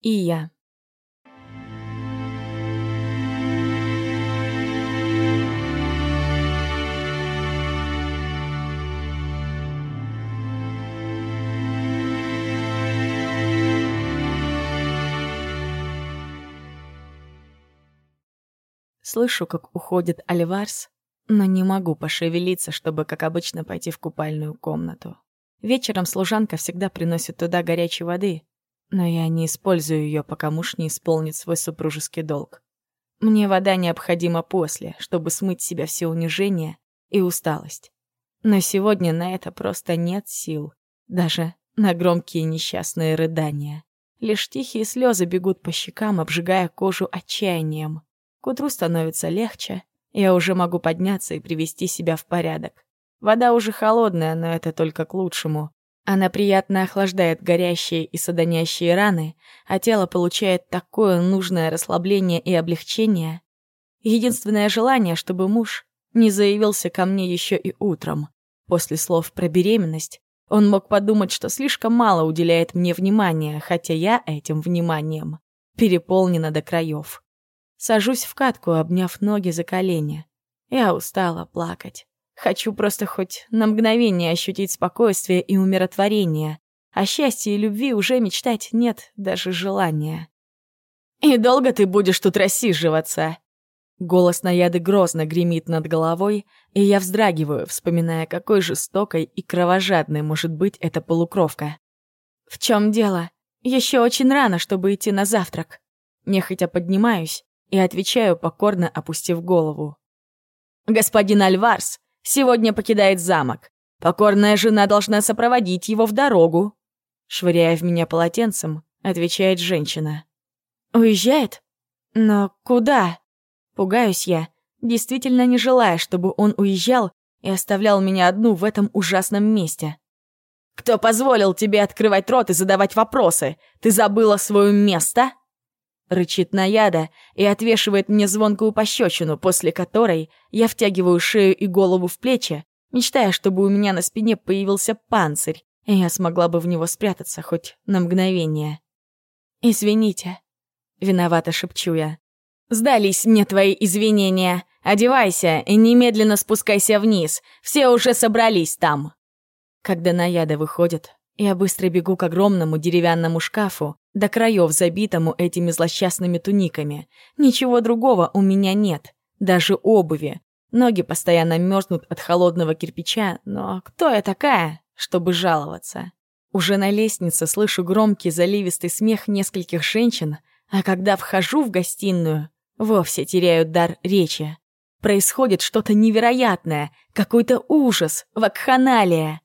И я. Слышу, как уходит Альварс, но не могу пошевелиться, чтобы, как обычно, пойти в купальную комнату. Вечером служанка всегда приносит туда горячей воды, но я не использую ее, пока муж не исполнит свой супружеский долг. Мне вода необходима после, чтобы смыть с себя все унижения и усталость. Но сегодня на это просто нет сил, даже на громкие несчастные рыдания. Лишь тихие слезы бегут по щекам, обжигая кожу отчаянием. К утру становится легче, я уже могу подняться и привести себя в порядок. Вода уже холодная, но это только к лучшему. Она приятно охлаждает горящие и содонящие раны, а тело получает такое нужное расслабление и облегчение. Единственное желание, чтобы муж не заявился ко мне еще и утром. После слов про беременность он мог подумать, что слишком мало уделяет мне внимания, хотя я этим вниманием переполнена до краев. Сажусь в катку, обняв ноги за колени. Я устала плакать. Хочу просто хоть на мгновение ощутить спокойствие и умиротворение. О счастье и любви уже мечтать нет даже желания. «И долго ты будешь тут рассиживаться?» Голос наяды грозно гремит над головой, и я вздрагиваю, вспоминая, какой жестокой и кровожадной может быть эта полукровка. «В чем дело? Еще очень рано, чтобы идти на завтрак». Нехотя поднимаюсь, и отвечаю, покорно опустив голову. «Господин Альварс сегодня покидает замок. Покорная жена должна сопроводить его в дорогу». Швыряя в меня полотенцем, отвечает женщина. «Уезжает? Но куда?» Пугаюсь я, действительно не желая, чтобы он уезжал и оставлял меня одну в этом ужасном месте. «Кто позволил тебе открывать рот и задавать вопросы? Ты забыла свое место?» Рычит наяда и отвешивает мне звонкую пощечину, после которой я втягиваю шею и голову в плечи, мечтая, чтобы у меня на спине появился панцирь, и я смогла бы в него спрятаться хоть на мгновение. «Извините», — виновато шепчу я. «Сдались мне твои извинения. Одевайся и немедленно спускайся вниз. Все уже собрались там». Когда наяда выходит, я быстро бегу к огромному деревянному шкафу, до краев забитому этими злосчастными туниками. Ничего другого у меня нет, даже обуви. Ноги постоянно мерзнут от холодного кирпича, но кто я такая, чтобы жаловаться? Уже на лестнице слышу громкий заливистый смех нескольких женщин, а когда вхожу в гостиную, вовсе теряю дар речи. Происходит что-то невероятное, какой-то ужас, вакханалия.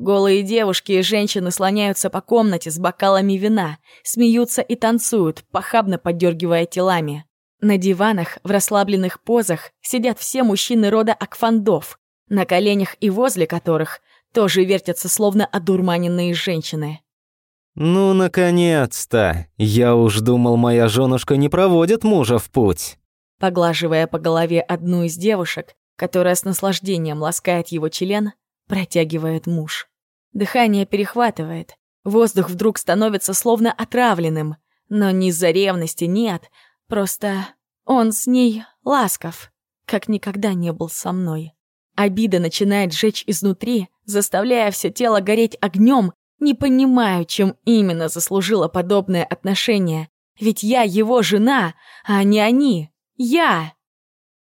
Голые девушки и женщины слоняются по комнате с бокалами вина, смеются и танцуют, похабно поддергивая телами. На диванах в расслабленных позах сидят все мужчины рода акфандов, на коленях и возле которых тоже вертятся словно одурманенные женщины. «Ну, наконец-то! Я уж думал, моя женушка не проводит мужа в путь!» Поглаживая по голове одну из девушек, которая с наслаждением ласкает его член, протягивает муж. Дыхание перехватывает. Воздух вдруг становится словно отравленным. Но ни из-за ревности нет. Просто он с ней ласков, как никогда не был со мной. Обида начинает жечь изнутри, заставляя все тело гореть огнем. Не понимаю, чем именно заслужила подобное отношение. Ведь я его жена, а не они. Я!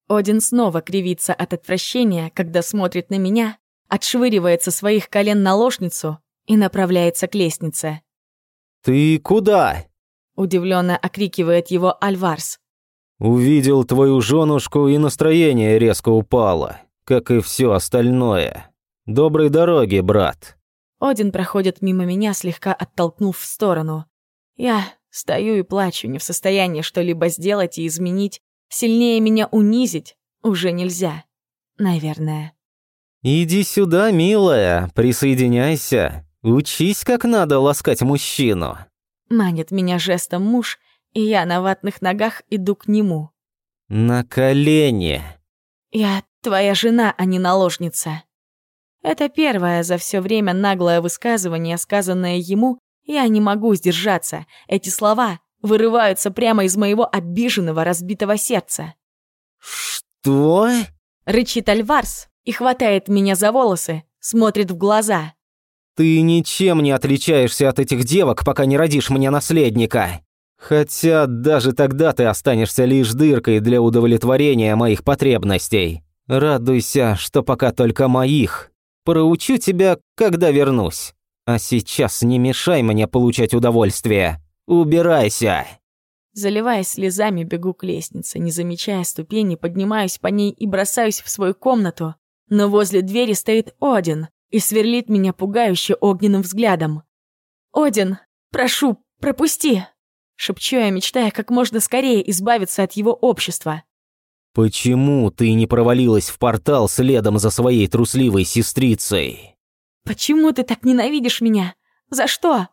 Один снова кривится от отвращения, когда смотрит на меня, отшвыривает со своих колен наложницу и направляется к лестнице. «Ты куда?» — удивленно окрикивает его Альварс. «Увидел твою женушку, и настроение резко упало, как и все остальное. Доброй дороги, брат». Один проходит мимо меня, слегка оттолкнув в сторону. Я стою и плачу, не в состоянии что-либо сделать и изменить. Сильнее меня унизить уже нельзя. Наверное. «Иди сюда, милая, присоединяйся. Учись, как надо ласкать мужчину». Манит меня жестом муж, и я на ватных ногах иду к нему. «На колени». «Я твоя жена, а не наложница». Это первое за все время наглое высказывание, сказанное ему, я не могу сдержаться. Эти слова вырываются прямо из моего обиженного разбитого сердца. «Что?» — рычит Альварс и хватает меня за волосы, смотрит в глаза. «Ты ничем не отличаешься от этих девок, пока не родишь мне наследника. Хотя даже тогда ты останешься лишь дыркой для удовлетворения моих потребностей. Радуйся, что пока только моих. Проучу тебя, когда вернусь. А сейчас не мешай мне получать удовольствие. Убирайся!» Заливаясь слезами, бегу к лестнице, не замечая ступени, поднимаюсь по ней и бросаюсь в свою комнату. Но возле двери стоит Один и сверлит меня пугающе огненным взглядом. «Один, прошу, пропусти!» Шепчу я, мечтая как можно скорее избавиться от его общества. «Почему ты не провалилась в портал следом за своей трусливой сестрицей?» «Почему ты так ненавидишь меня? За что?»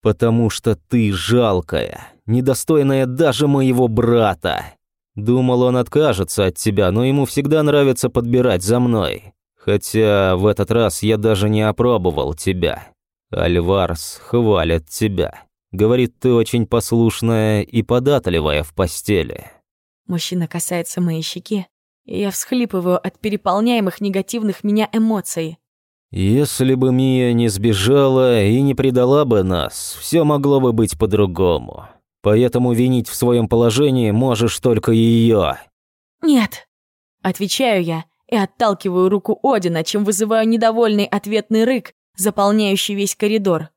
«Потому что ты жалкая, недостойная даже моего брата. Думал, он откажется от тебя, но ему всегда нравится подбирать за мной. Хотя в этот раз я даже не опробовал тебя. Альварс хвалит тебя. Говорит, ты очень послушная и податливая в постели». Мужчина касается моей щеки, и я всхлипываю от переполняемых негативных меня эмоций. «Если бы Мия не сбежала и не предала бы нас, все могло бы быть по-другому. Поэтому винить в своем положении можешь только ее. «Нет», — отвечаю я и отталкиваю руку Одина, чем вызываю недовольный ответный рык, заполняющий весь коридор.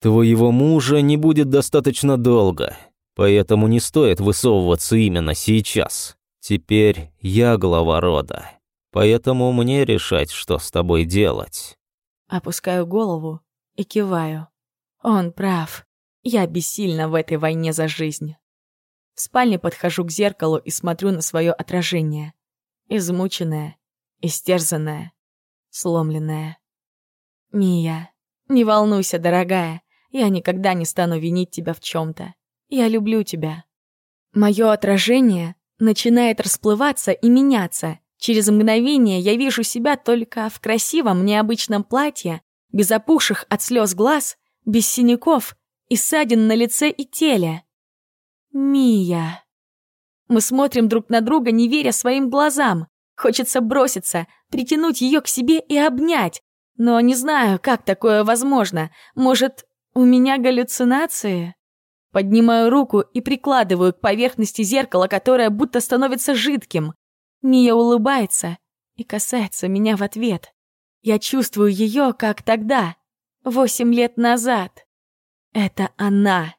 «Твоего мужа не будет достаточно долго. Поэтому не стоит высовываться именно сейчас. Теперь я глава рода. Поэтому мне решать, что с тобой делать. Опускаю голову и киваю. Он прав. Я бессильна в этой войне за жизнь. В спальне подхожу к зеркалу и смотрю на свое отражение. Измученное, истерзанное, сломленное. Мия, не волнуйся, дорогая. Я никогда не стану винить тебя в чем то я люблю тебя. Мое отражение начинает расплываться и меняться. Через мгновение я вижу себя только в красивом необычном платье, без опухших от слез глаз, без синяков и ссадин на лице и теле. Мия. Мы смотрим друг на друга, не веря своим глазам. Хочется броситься, притянуть ее к себе и обнять. Но не знаю, как такое возможно. Может, у меня галлюцинации? Поднимаю руку и прикладываю к поверхности зеркала, которое будто становится жидким. Мия улыбается и касается меня в ответ. Я чувствую ее, как тогда, восемь лет назад. Это она.